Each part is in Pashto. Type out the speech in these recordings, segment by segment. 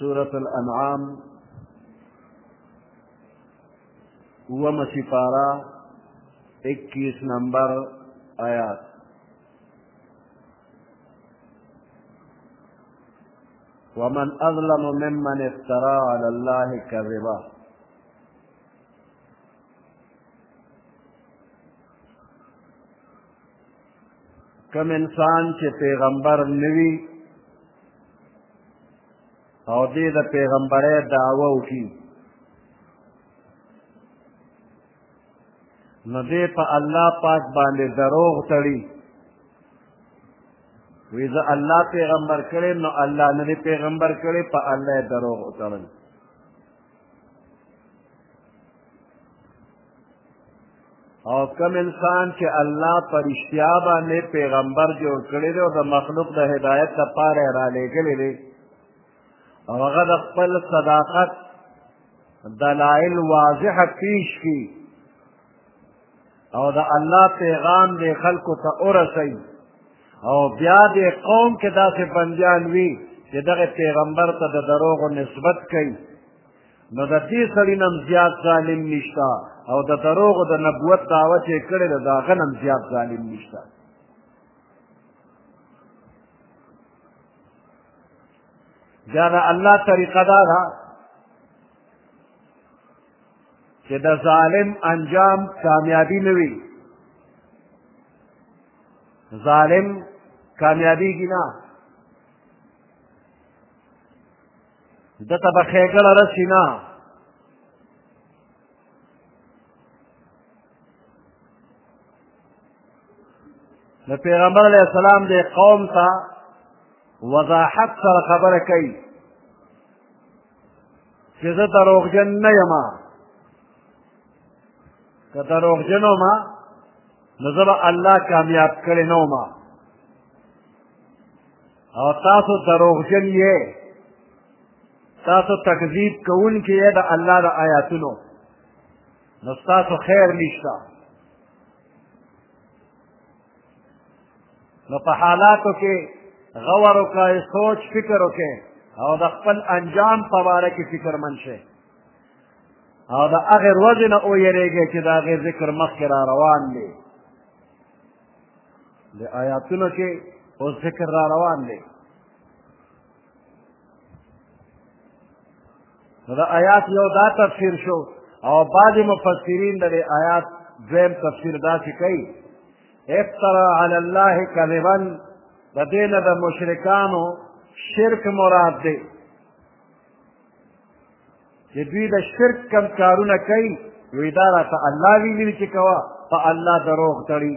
سورة الأنعام ومسفارة اكيس نمبر آيات ومن اظلم ممن افترى على الله كذبا کم انسان چې پیغمبر نوي او دې د پیغمبرۍ دعوه وکړي نو دې په الله پاک باندې دروغ تړي وی زه الله پیغمبر کړی نو الله نه پیغمبر کړی په الله دروغ وتړل او کم انسان چې الله په رښتیا باندې پیغمبر جوړ کړی دی او د مخلوق د هدایت لپاره یې رالیږلی دی او هغه د خپل صداقت دلایل واضحه پیش کړي او د الله پیغام دې خلکو ته ورسوي او بیا دې قوم کې داسې بندیان وي چې دغه پیغمبر ته د دروغو نسبت کوي نو د دې سړي نم زیات ظالم نشته او د دروغو د نبوت دعوه چې کړې ده د هغه نم زیات ظالم نشته بیا د الله طریقه دا ده چې د ظالم انجام کامیابی نه وي ظالم کامیابیږي نه ده ته به ښېګړه رسي نه د پیغمبر علیه السلام دې قوم ته وضاحت سره خبره کوي چې زه دروغجن نه یم که دروغجن وم نو زه به الله کامیاب کړی نه وم او تاسو دروغجن یې تاسو تکذیب کوونکي یې د الله د آیاتونو نو ستاسو خیر نشته نو په حالاتو کې غور وکړئ سوچ فکر وکړئ او د خپل انجام په باره کې فکرمن شئ او د هغې ورځې نه ویرېږئ چې د هغې ذکر مخکې را روان دی د آیاتونو کې اوس ذکر را روان دی نو د آیات یو دا تفسیر شو او بعضې مفسرین د دې آیات دویم تفسیر داسې کوي افترا علی الله کذبا د دې نه د مشرکانو شرک مراد دی چې دوی د شرک کم کارونه کوي وی دا راته الله ویلي چې کوه په الله دروغ تړي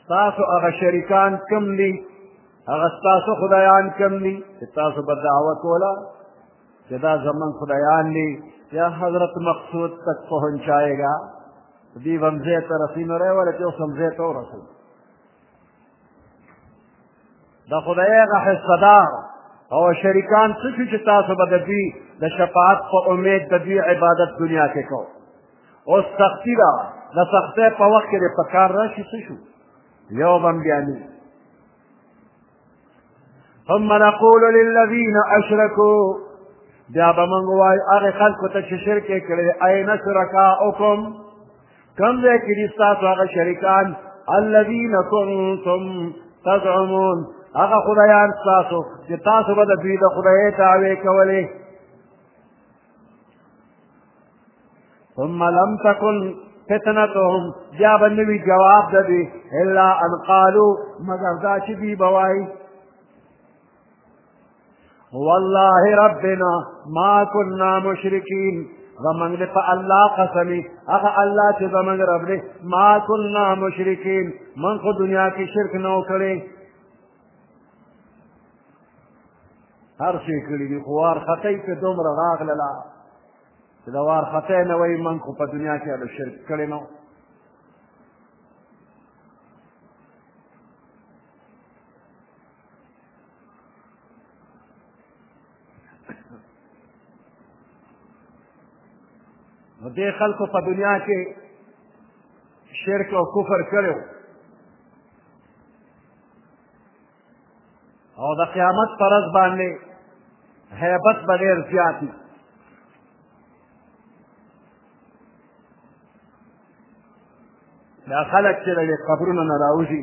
ستاسو هغه شریکان کم دي هغه ستاسو خدایان کم دي چې تاسو به دعوه کوله چې دا زمونږ خدایان دي یا حضرت مقصود تک پهنچایږه دی به هم ځای ته رسي نو رایوله چې اوس هم ځای ته ورسوي د خدای هغه حصدار او شریکان څه شو چې تاسو به د دوی د شفاعت په امید د دوی عبادت دنیا کې کو اوس سختي ده د سختۍ په وخت کې په کار راشي څه شو یو به هم بیا نه ثم نقول للذين اشركوا بیا به موږ وایو هغې خلکو ته چې شرک یې کړی ای نه شرکاؤکم کم ځای کې دي ستاسو هغه شریکان الذین کنتم تزعمون هغه خدایان ستاسو چې تاسو به د دوی د خدای دعوې کولې ثم لم تكن فتنتهم بیا به نوي جواب د دوی الا ان قالو مګر دا چې دوی به وایي والله ربنا ما كنا مشركين زمنګ دې په الله قسمي هغه الله چې زمنګ رب دې ما كنا مشرکین من خو دنیا کې شرک نه وکړي هر شي کړی دي خو وار خطې په دومره راغله لا چې دا وار خطې نه وای من خو په دنیا کې د شرک کړی نو نو دې خلکو په دنیا کې شرک او کفر کړو او د قیامت پر ورځ باندې هیبت به ډېر زیات وي دا خلک چې له قبرونو نه راوځي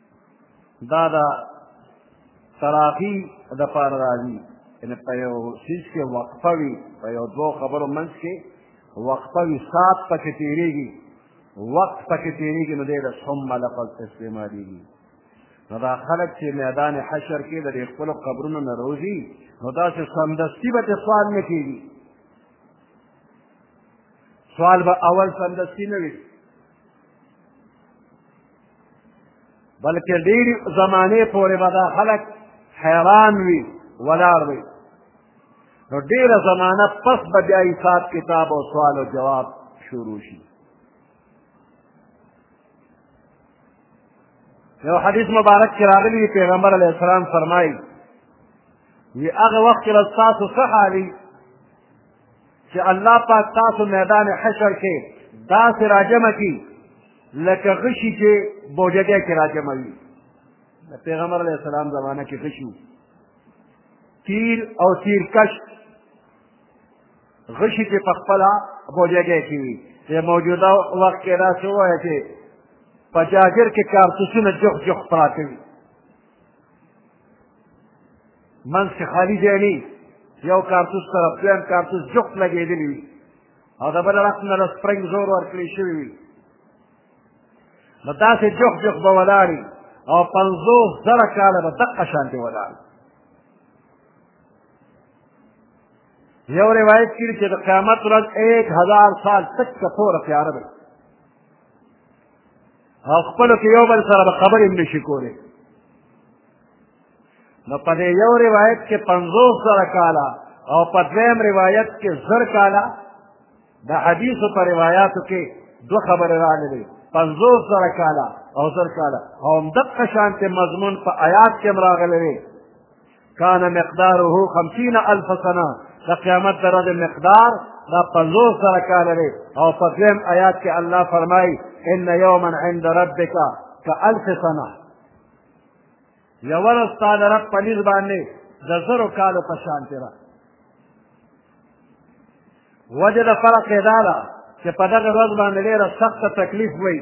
دا دا تراخی د پاره راځي ان په یو شیش کې وقفه وي په یو دوه خبرو منځ کې وقفه وي سات پکې تیریږي وقت پکې تیریږي نو دی د ثم لفظ استعمالیږي نو دا خلک چې میدان حشر کې د خپل قبرونو نه روزي نو داسې سمدستي به سوال نه کیږي سوال به اول سمدستي نه وي بلکې ډېرې زمانې پورې به دا خلک حیران وي ولاړ وي نو ډېره زمانه پس به بیا حساب کتاب او سوال او جواب شروع شي یو حدیث مبارک کې راغلی پیغمبر علیه السلام فرمایي وی هغه وخت کې ستاسو څه حالي چې الله پاک تاسو میدان حشر کې داسې راجمع کړي لکه غشي چې بوجګۍ کې راجمع وي د پیغمبر علیه السلام زمانه کې غشي تیر او تیر کش غشي چې په خپله بوجګۍ کې وي د موجوده وخت کې داسې ووایه چې په جاجر کې کارتوسونه جوخ جوخ پراته وي منځ کې خالي ځای نه یو کارتوس سره پلان کارتوس جوخت لګېدلی وي او د بل اړخ نه له سپرنګ زور ورکړی شوی وي نو داسې جوخت جوخت به ولاړ او پنځوس زره کاله به دقه شانتې ولاړ یو روایت کې چې د قیامت ورځ ایک هزار سال تک کثور پیاره دی او خپلو کې یو بل سره به خبرې هم نشي کولی نو په دې یو روایت کې پنځوس زره کاله او په دویم روایت کې زر کاله د حدیثو په روایاتو کې دوه خبرې راغلې پنځوس زره کاله او زر کاله او همدقه شانتې مضمون په آیات کې هم راغلی دی کان مقداره خمسین الف سنه د قیامت د ورځې مقدار دا پنځوس زره کاله دی او په دویم آیات کې الله فرمایي ان یوما عند ربک کالف سنه یوه ورځ ستا د رب په نیز باندې د زرو کالو په شانتې ده وجه د فرق یې دا ده چې په دغه ورځ باندې ډېره سخته تکلیف وي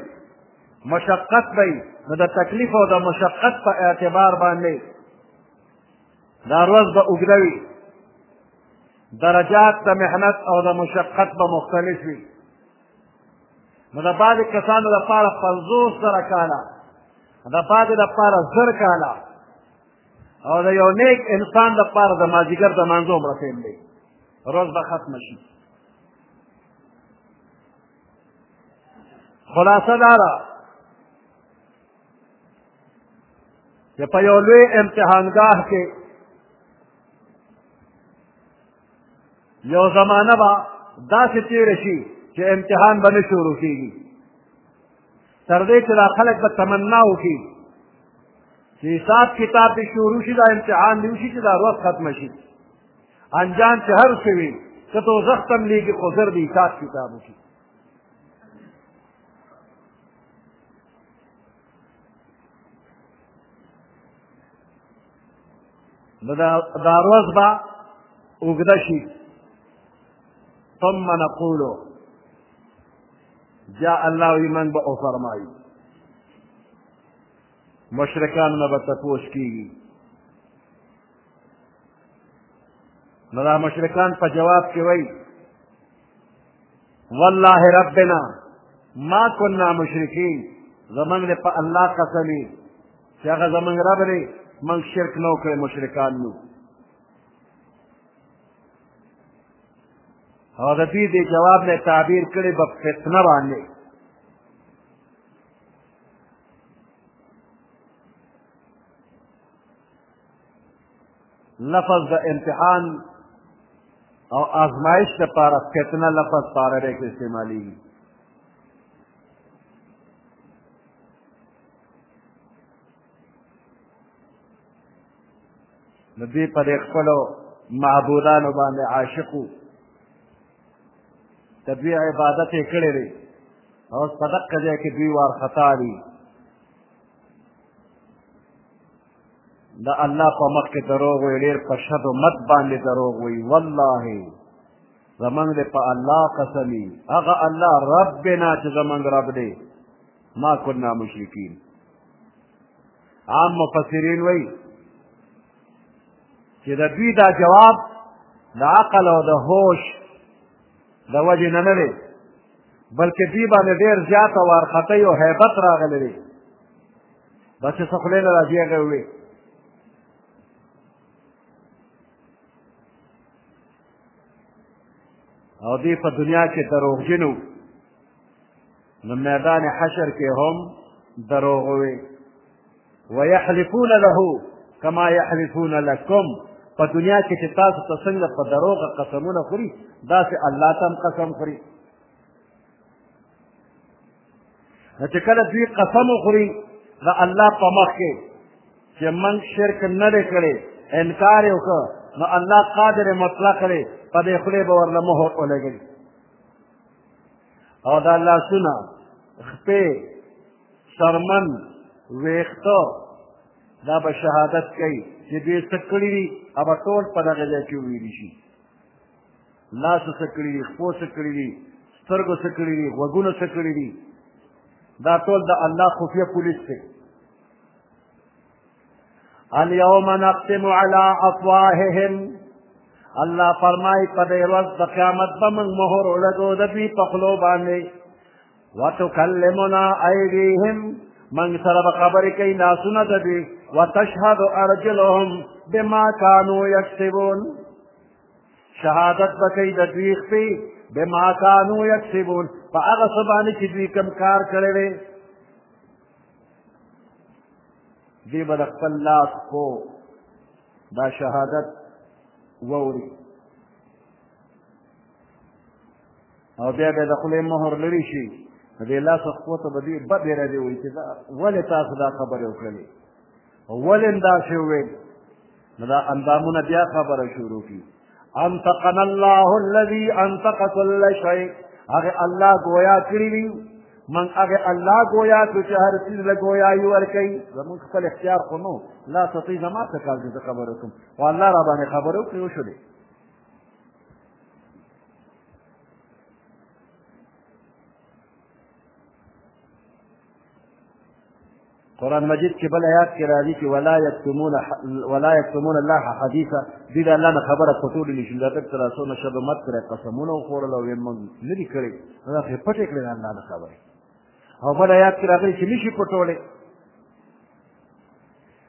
مشقت به وي نو د تکلیف او د مشقت په اعتبار باندې دا ورځ به اوږده وي درجات د محنت او د مشقت به مختلف وي نو د بعضې کسانو لپاره پنځوس زره کاله د بعضې لپاره زر کاله او د یو نیک انسان لپاره د مازدیګر د لمانځه عمره ټیم دی روز به ختمه شي خلاصه دا ده چې په یو لوی امتحانګاه کې یو زمانه به داسې تېره شي چې امتحان به نه شروع کېږي تر دې چې دا خلک به تمنا وکړي چې حساب کتاب دې شروع شي دا امتحان دې وشي چې دا ورځ ختمه شي انجام چې هر څه وي که دوزخ ته هم لېږي خو زر دې حساب کتاب وکړي نو دا ورځ به اوږده شي ثم نقولو بیا الله وی من به وفرمایي مشرکان نه به تپوس کېږي نو دا مشرکان په جواب کې وایي والله ربنا ما كنا مشرکین زمونږ د په الله قسم وي چې هغه زمونږ رب دی موږ شرک نه وکړی مشرکان نو او د دوی دې جواب نه تعبیر کړي په فتنه باندې لفظ د امتحان او آزمائش لپاره فتنه لفظ په عربي کې استعمالېږي نو دوی په دې خپلو معبودانو باندې عاشق وو د دوی عبادت یې کړی دی اوس په دقه ځای کې دوی وارخطا دي د الله په مخ کې دروغ وي ډېر په شد مت باندې دروغ وي والله زمونږ دی په الله قسمي هغه الله ربنا چې زمونږ رب دی ما کنا مشرکین عام مفسرین وایي چې د دوی دا جواب د عقل او د هوش د وجې نه نه دی بلکې دوی باندې ډېر زیاته وارخطۍ او هیبت راغلی دی بس څه خولې نه راځي هغه وویل او دی په دنیا کې دروغجنو نو میدان حشر کې هم دروغ وي ويحلفون له کما يحلفون لكم په دنیا کې چې تاسو ته څنګه په دروغ قسمونه خوري داسې الله ته هم قسم خوري نو چې کله دوی قسم وخوري د الله په مخ کې چې من شرک نه دی کړی انکار یې وکړ نو الله قادر مطلق دی په دې خولې به ورله مهر ولګوي او دا لاسونه خپې شرمن ویښته دا به شهادت کوي چې دوی څه کړي دي هغه ټول په دغه ځای کې وویلي شي لاسو څه کړي دي خپو څه کړي دي سترګو څه کړي دي غوږونو څه کړي دي دا ټول د الله خفیه پولیس دی اليوم نختم على افواههم الله فرمای په دې ورځ د قیامت به موږ مهر ولګو د دوی په خولو باندې وتکلمنا ایدیهم موږ سره به خبرې کوي لاسونه د دوی وتشهد ارجلهم بما كانوا یکسبون شهادت به کوي د دوی خپې بما كانوا یکسبون په هغه څه باندې چې دوی کوم کار کړی دی دی به د خپل لاس خو دا شهادت ووري او بیا به د خولې مهر لري شي د لاس خو ته به دې بدې را دي وایي چې ولې تاسو دا خبرې وکړلې ولې داسې وویل نو دا اندامونه بیا خبره شروع کړي انتقنا الله الذي انتق كل شيء هغه الله گویا کړی وی من هغه الله گویا کو چې هر چیز له گویا یې ورکړي زموږ خپل اختیار خو نو لا سطحي زما څه کار دې خبرو کوم او الله را باندې خبرو کوي وشو دې قرآن مجید کې بل آیات کې راځي چې ولا یکتمون ولا یکتمون الله حدیثا دې د الله نه خبره پټول نه شي دا تک تر اسو نشه به مت کړې قسمونه وخوړل او یې مونږ نه دي کړې دا خې پټې کړې نه الله نه خبره او بل آیات کې راغلي چې نشي پټولې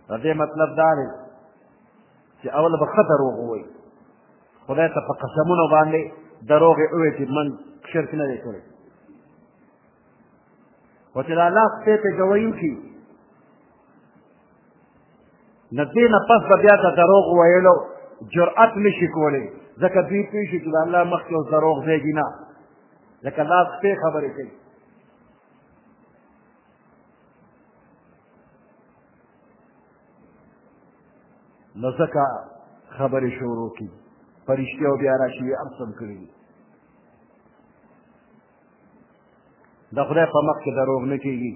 دا دې مطلب دا دی چې اول به خطر وغوي خدای ته په قسمونو باندې دروغ وې چې من شرک نه دی کړی او چې دا لاس پې ته جوړیو کی نه دې نه پس به بیا ته دروغ ویلو جرأت نشي کولی ځکه دوی پوه شي چې د الله مخکې اوس دروغ ځایږي نه ځکه لاس پې خبرې کوي نو ځکه خبرې شروع کړي په رښتیا بیا راشي یې ارسم کړي د خدای په مخ کې دروغ نه کېږي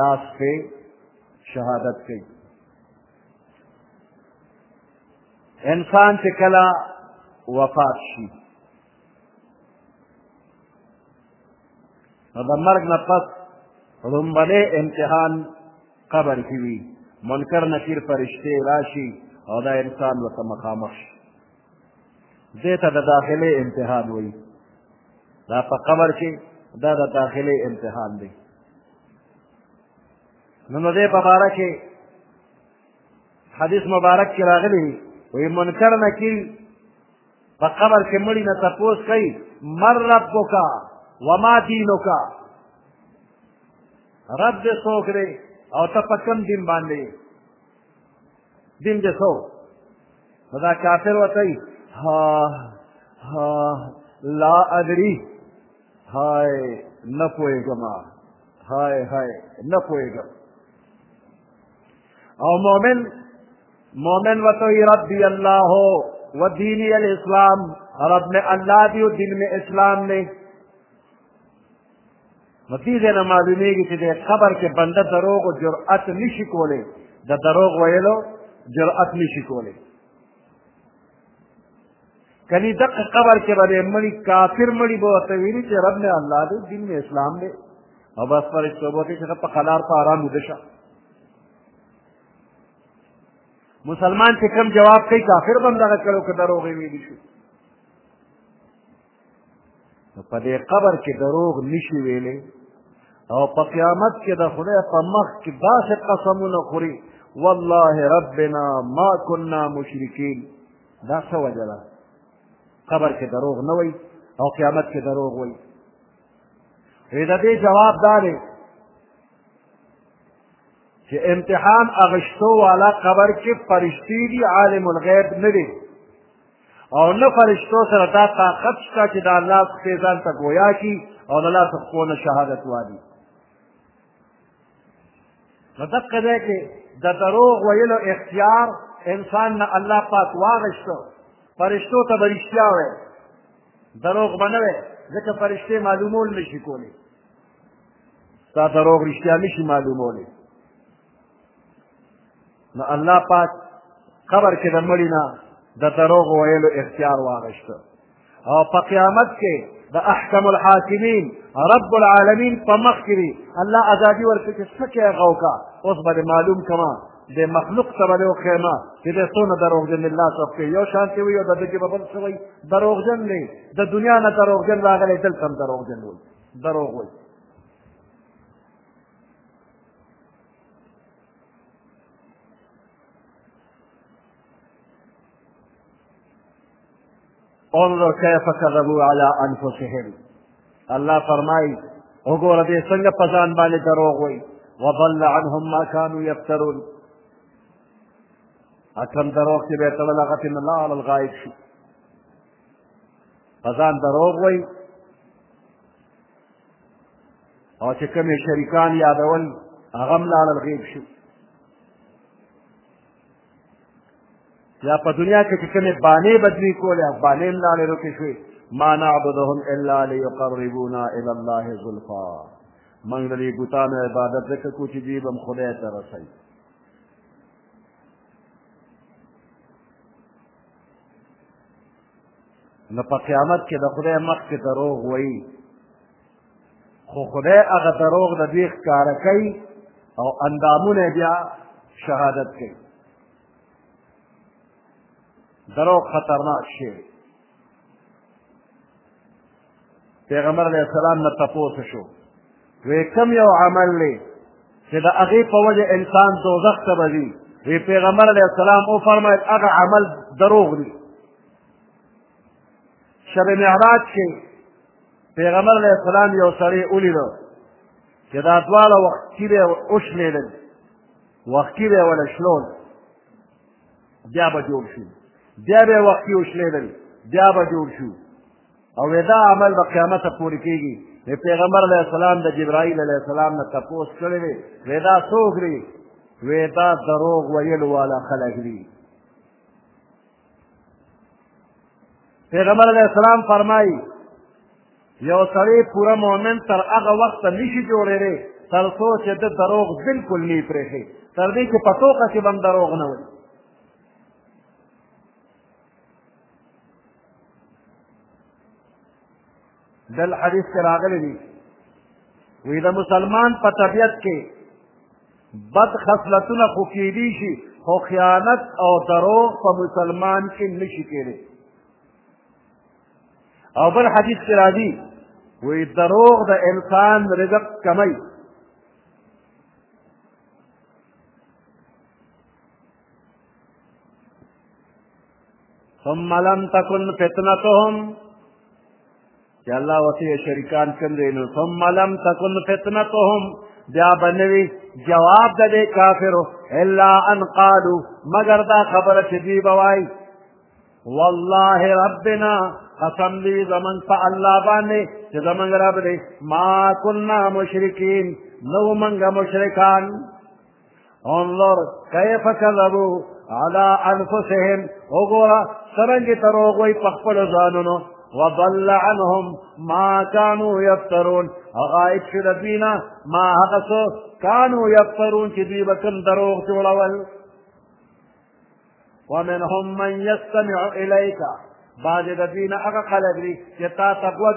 لاس پې شهادت کوي انسان چې کله وفات شي نو د مرګ نه پس لومړی امتحان قبر کې وي منکر نکیر فرشتې راشي او دا انسان ورته مخامخ شي دې ته د داخلي امتحان وایي دا په قبر کې دا د داخلي امتحان دی نو نو دې په باره کې حدیث مبارک کې راغلی وي منکر نکیر په قبر کې مړي نه تپوس کوي مر ربک وما دینک رب دې څوک دی او ته په کوم دین باندې دین دې څو نو دا کافر ورته وي لا ادري های نه پوهېږم های های نه پوهېږم او مؤمن مؤمن ورته وي ربي الله و دیني الاسلام رب مې الله دی او دین مې اسلام دی نو دې ځای نه معلومېږي چې د قبر کې بنده دروغ و جرأت نشي کولی د دروغ ویلو جرأت نشي کولی کنی دقه قبر کې به د مړي کافر مړي به ورته ویلي چې رب مې الله دی دین مې اسلام دی او بس فرشتو به ورته چې په قلار په ارام ویده شه مسلمان چې کوم جواب کوي کافر به هم دغه کړو که دروغ یې ویلي شي نو په دې قبر کې دروغ نشي ویلی او په قیامت کې د خدای په مخ کې داسې قسمونه خوري والله ربنا ما كنا مشرکین دا څه وجه ده قبر کې دروغ نه وایي او قیامت کې دروغ وایي وی د دې جواب دا دی چې امتحان اغشتو والا قبر کې فرشتي دي عالم الغیب نه دی او نه فرشتو سره دا طاقت شته چې د الله پښې ځان ته ګویا کړي او د الله څخه نه شهادت والي نو دقه دی چې د دروغ ویلو اختیار انسان نه الله پاک واغشتو فرشتو ته به رښتیا وی دروغ به نه وی ځکه فرشتې معلومول نه شي کولی ستا دروغ رښتیا نه شي معلومولی نو الله پاک قبر کې د مړي نه د دروغ ویلو اختیار واغشته او په قیامت کې د احکم الحاکمین رب العالمین په مخ کې وي الله ازادي ورکړي چې څه کې هغه وکړه اوس به معلوم کما د مخلوق ته به وښیمه چې دی څونه دروغجن الله صف کوي یو شان کې وي او د ده کې به بل څه وایي دروغجن دی د دنیا نه دروغجن راغلی دلته هم دروغجن وایي دروغ وایي انظر کیف کذبوا علی انفسهم الله فرمایي وګوره دې څنګه په ځان باندې دروغ وایي وضل عنهم ما كانوا يفترون اکم دروغ چې به تړل هغه تن الله علی الغائب شي په ځان دروغ وایي او چې کوم شریکان یادول هغه لاړل غیب شو یا په دنیا کې چې کومې بانې بدلې کولې او بانې هم لاړې روکې شوې ما نعبدهم الا لیقربونا الی الله زلفا موږ د دې بوتانو عبادت ځکه کوو چې دوی به هم خدای ته رسوي نو په قیامت کې د خدای مخ کې دروغ وایي خو خدای هغه دروغ د دوی ښکاره کوي او اندامونه بیا شهادت کوي دروغ خطرناک شی پیغمبر علیه السلام نه تپوس شو وی کم یو عمل دی چې د هغې په وجه انسان دوزخ ته به ځي وی پیغمبر علیه السلام وفرمایل هغه عمل دروغ دی شب معراج کې پیغمبر علیه السلام یو سړی ولیدو چې دا دواړه وښکي به یې وشلېدل وښکي به یې وله شلول بیا به جوړ شو بیا به یې وښکي وشلېدل بیا به جوړ شو او دا عمل به قیامته پورې کېږي د پیغمبر علیه السلام د جبرائیل علیه السلام نه تپوس کړی دی وې دا څوک دی وې دا دروغ ویلو والا خلک دي پیغمبر علیه السلام فرمایي یو سړی پوره مؤمن تر هغه وخته نشي جوړېدی تر څو چې د دروغ بلکل نه پرېښي تر دې چې په ټوکه کې به هم دروغ نه وي دل حدیث کې راغلی دی وی د مسلمان په طبیعت کې بد خصلتونه خو کیدی شي خو خیانت او دروغ په مسلمان کې نشي کېدی او بل حدیث کې راځي وی دروغ د انسان رزق کمی ثم لم تكن فتنتهم چې الله وسیع شریکان کوم دی نو ثم لم تكن فتنتهم بیا بنوي جواب د دې کافرو الا ان قالوا مگر دا خبره چې دی بوای والله ربنا قسم دی زمن په الله باندې چې زمن رب دې ما كنا مشرکین نو منګه مشرکان انظر کیف کذبو علی انفسهم وګوره څرنګه دروغ وایي په خپلو ځانونو وضل عنهم ما كانوا يفترون غائب شو د دوی نه ما هغه څه کانو یفترون چې دوی به کوم دروغ جوړول ومنهم من يستمع إليك بعض د دوی نه هغه خلک دي چې تا ته غوږ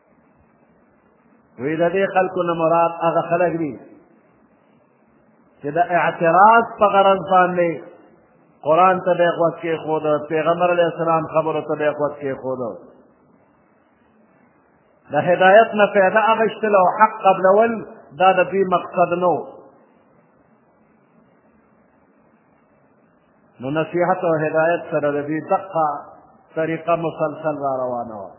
وی د دې خلکو نه مراد هغه خلک دي چې د اعتراض په غرض باندې قرآن ته به یې غوږ کېښوده پیغمبر علیه السلام خبرو ته به یې غوږ کېښوده د هدایت نه فایده اخیستل او حق قبلول دا د دوی مقصد نه و نو نصیحت او هدایت سره د دوی دقه طریقه مسلسل را روانه وه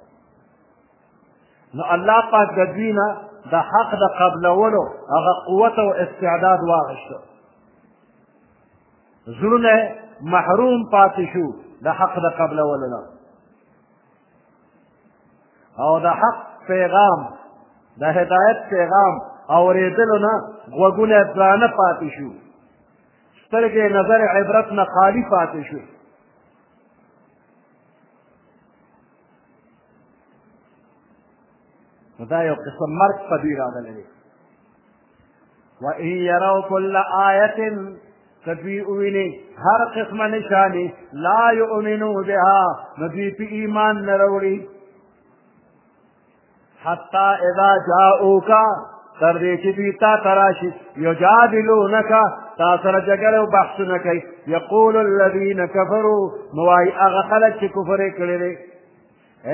نو الله پاک د دوی نه د حق د قبلولو هغه قوت او استعداد واغشته زړونه محروم پاتې شو د حق د قبلولو نه او د حق پیغام د هدایت پیغام اورېدلو نه غوږونه درانه پاتې شو سترګې نظر عبرت نه خالی پاتې شو نو دا یو قسم مرګ په دوی راغلی دی وان یرو کل آیت که دوی وویني هر قسمه نشانې لا یؤمنو بها نو دوی په ایمان نه راوړي حتی اذا جاؤکا تر دې چې دوی تا ته راشي یجادلونکا تا سره جګړه او بحثونه کوي یقول الذین کفروا نو وایي هغه خلک چې کفر یې کړی دی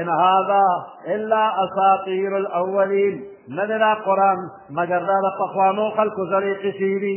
ان هذا الا اساطیر الاولین نه دی دا قرآن مګر دا د پخوانو خلکو زړې قصې دي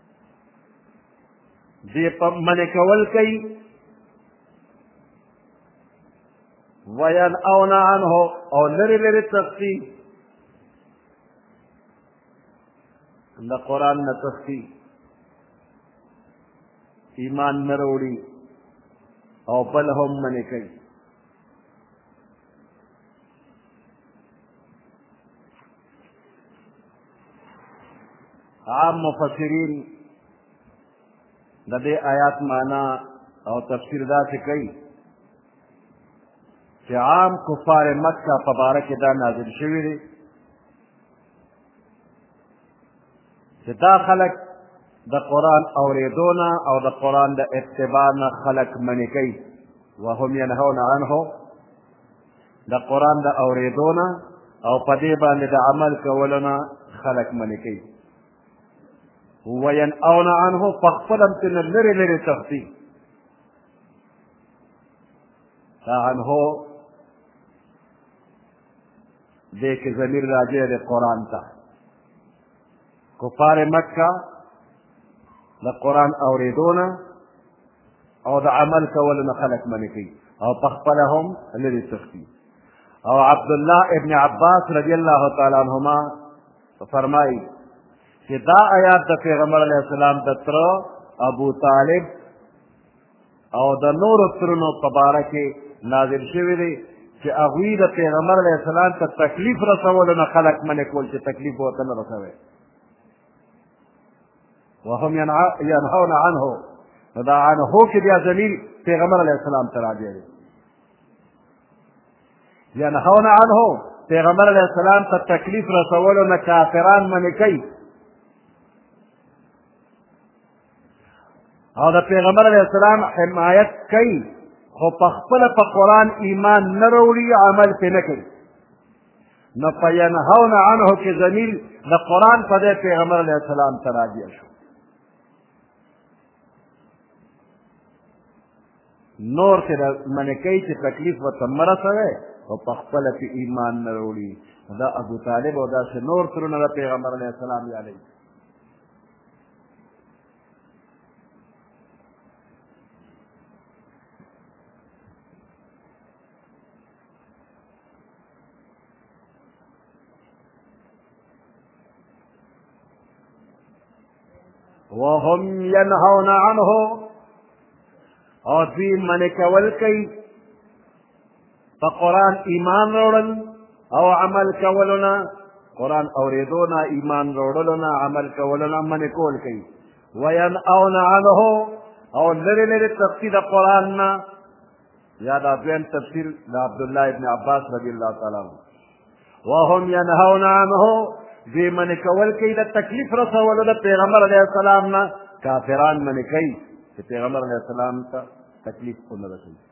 دې په منې کول کوي وینأون عنه او لرې لرې تختی د قرآن نه تختی ایمان نه راوړي او بل هم منې کوي عام مفسرین د دې آیات معنا او تفسیر داسې کوي چې عام کفار مکه په باره کې دا نازل شوي دي چې دا خلک د قرآن اورېدو نه او د قرآن د اتباع نه خلک منې کوي وهم ینهون عنه د قرآن د اورېدو نه او په دې باندې د عمل کولو نه خلک منې کوي وینأون عنه په خپل هم ترې لرې لرې تښتي دا عنه دې کې ضمیر راجع دی قرآن ته کفار مکه د قرآن اورېدو نه او د عمل کولو نه خلک منې کوي او په خپله هم لرې تښتي او عبدالله ابن عباس رضی الله تعالی عنهما فرمایي چې دا آیات د پیغمبر علیه السلام د تره ابو طالب او د نورو ترونو په باره کې نازل شوی دی چې هغوی د پیغمبر علیه السلام ته تکلیف رسولو نه خلک منې کول چې تکلیف ورته نه رسوي وهم ينهون عنه نو دا عنه کې بیا ضمیر پیغمبر علیه السلام ته راجع دی ينهون عنه پیغمبر علیه السلام ته تکلیف رسولو نه کافران منې کوي او د پیغمبر علیه السلام حمایت کوي خو په خپله په قرآن ایمان نه راوړي عمل پرې نه کوي نو په ینهون عنه کې ضمیر د قرآن په دی پیغمبر علیه السلام ته راجع شو نور چې منې کوي چې تکلیف ورته مه رسوی او په خپله کې ایمان نه راوړي دا ابو طالب او داسې نور ترونه د پیغمبر علیه السلام یادوي وهم ينهون عنه او منك والكي په قرآن ایمان راوړل او عمل کولو نه قرآن اورېدو نه ایمان راوړلو نه عمل کولو نه منې کول کوي وینأون عنه او لرې لرې تفسیر د قرآن نه یا دا دویم تفسیر د عبدالله ابن عباس رضی الله تعالی عنه وهم ینهون عنه دوی منې کول کوي د تکلیف رسولو د پیغمبر علیه السلام نه کافران منې کوي چې پیغمبر علیه السلام ته تکلیف ونه رسوي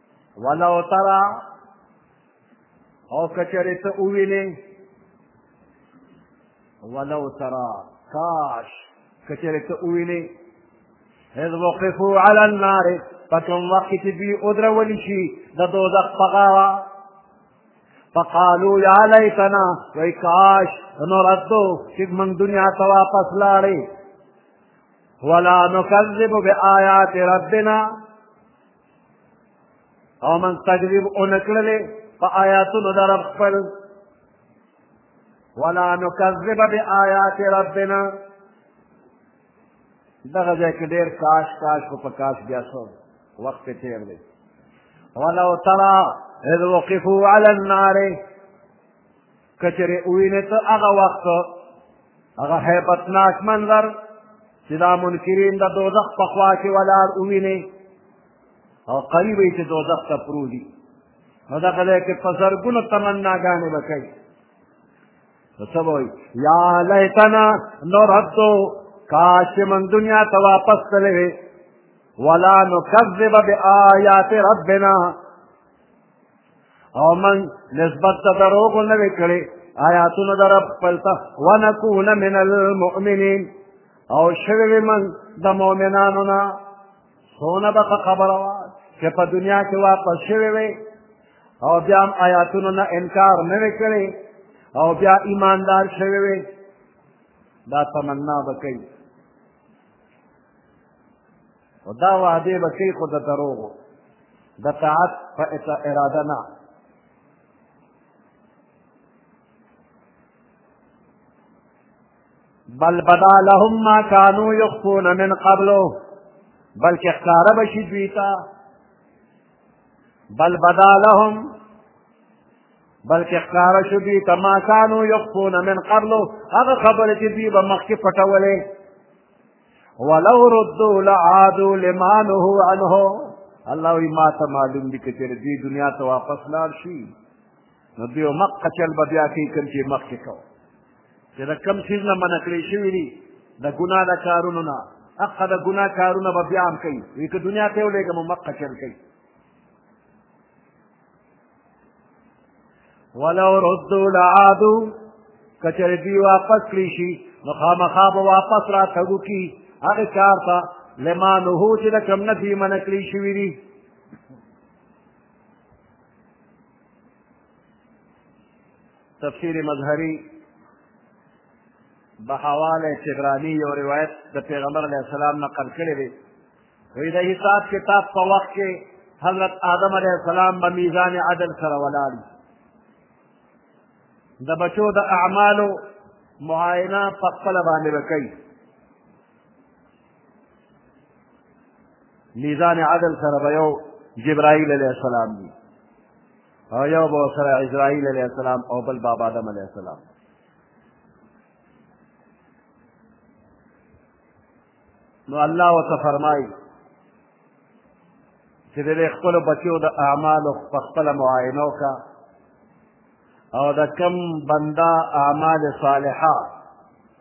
ولو ترا او کچرې ته ووینې ولو ترا کاش کچرې ته ووینې اذ وقفوا على النار په کوم وخت کې چې دوی ودرول شي د دوزخ په غاړه فقالوا يا ليتنا وای کاش نردو چې موږ دنیا ته واپس لاړې ولا نكذب بآيات ربنا او من تکذیب اونکړلې په آیاتونو در خپل ولا نکذب بآیات ربنا دغه ځای کې ډېر کاش کاش خو په کاش بیا شو وخت یې تېر دی ولو ترى اذ وقفوا على النار که چېرې ووینې ته هغه وخت هغه هیبتناک منظر چې دا منکرین د دوزخ په خوا کې ولاړ ووینې او قریب یې چې دوزخ ته پروزي نو دغه ځای کې په زرګونو تمناګانې به کوي نو څه به وایي یا لیتنا نردو کاش چې من دنیا ته واپس تللی وی ولا نکذب بآیات ربنا او من نسبت ته دروغ نه وی کړی آیاتونه در خپل ته ونکون من المؤمنین او شوی من د مؤمنانو نه سونه به خبره وا چې په دنیا کې واپس شوی وي او بیا هم آیاتونو نه انکار نه وی کړی او بیا ایماندار شوی وي دا تمنا به کوي او دا وعدې به کوي خو د دروغو د طاعت په اراده نه بل بدا لهم ما كانوا يخفون من قبل بلکې ښکاره به شي دوی ته بل بدا لهم بلکې ښکاره شو دوی ته ما كانوا يخفون من قبل هغه خبرې چې دوی به مخکې پټولې ولو ردو لعادو لما نهو عنه الله وی ما ته معلوم دي که چېرې دوی دنیا ته واپس لاړ شي نو دوی مخکې چل به بیا کوي کوم چې مخکې کوه چې د کوم څیز نه منع کړی شوي دي د ګناه د کارونو نه هغه د ګناه کارونه به بیا هم کوي وي که دنیا ته یې ولېږم مخکې چل کوي ولو ردو لعادو کچر دی واپس کړی شي نو خامخا به واپس را تګو کی هغه کار ته لما نهو چې د کم نه دی من کړی شوی دی تفسیر مظهری بحوال تغرانی یو روایت د پیغمبر علیه السلام نقل کړی دی وی د حساب کتاب په وخت کې حضرت آدم علیه السلام به میزان عدل سره ولاړ د بچو د اعمالو معاینه په خپل باندې وکړي میزان عدل سره به یو جبرائیل علیه السلام دی او یو به سره اسرائیل علیه السلام او بل باب آدم علیه السلام نو الله ورته فرمایي چې د دې خپلو بچیو د اعمالو په خپله معاینه وکړه او د کم بنده اعمال صالحه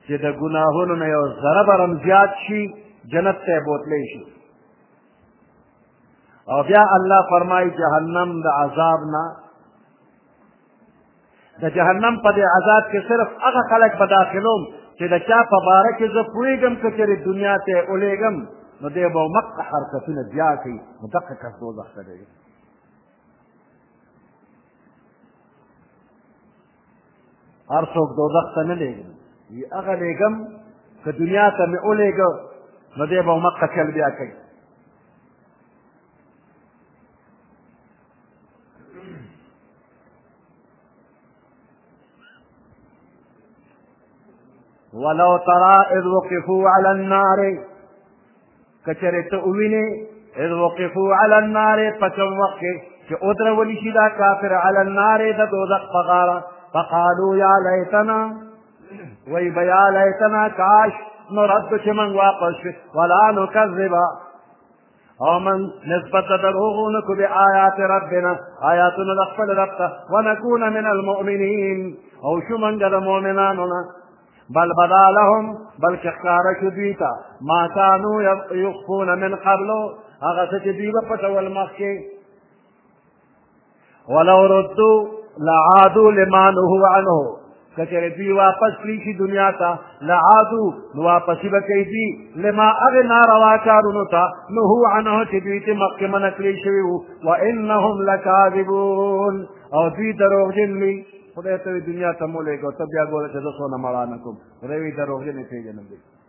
چې د ګناهونو نه یو ذره به هم زیات شي جنت ته بوتلی شي او بیا الله فرمایي جهنم د عذاب نه د جهنم په دې عذاب کې صرف هغه خلک به داخلوم چې د چا په باره کې زه پوهېږم که چېرې دنیا ته یې ولېږم نو دی به مقطع حرکتونه بیا کوي نو دقه کس دوزخ ته دی هر څوک دوزخ ته نه لېږم وي هغه لېږم که دنیا ته مې ولېږه نو دی به مقطع چل بیا کوي ولو ترى اذ وقفوا على النار كشرت أويني اذ وقفوا على النار فشم وقف وخت ولشدا كافر على النار د دوزخ فقالوا يا ليتنا ويب يا ليتنا كاش نرد چې واقش ولا نكذب او من نسبت د دروغو نکو به آیات ربنا آیاتونه د خپل رب ته ونکون من المؤمنین او شو منګ د مؤمنانو نه بل بدا لهم بلکې ښکاره شو دوی ته ما کانو یخفون من قبلو هغه څه چې دوی به پټول مخکې ولو ردو لعادو لما نهو عنه کچره دوی واپس کړی شي دنیا ته لعادو نو واپسی به کوي دوی لما هغه ناروا کارونو ته نهو عنه چې دوی ته مخکې منع کړی شوي وو وانهم لکاذبون او دوی دروغجن وي خدای ته دنیا ته مو لېږو ته بیا ګوره چې زه څونه مړانه کوم دوی دروغجن یې پېژنم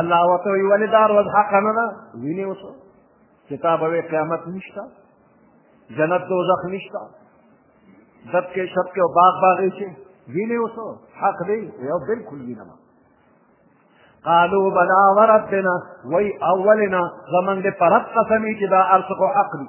الله ورته وایي ولې دا ورځ حقه نه ده وینې اوس چې تا به قیامت نشته جنت دوزخ نشته دب کې شب کې او باغ باغې شي وینې اوس حق دی یو بلکل وینه ما قالوا بلا وربنا وی اولنا زمن دې پرد قسمی چې دا ارسخو حق دی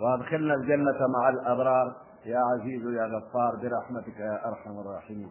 وأدخلنا الجنة مع الأبرار يا عزيز يا غفار برحمتك يا أرحم الراحمين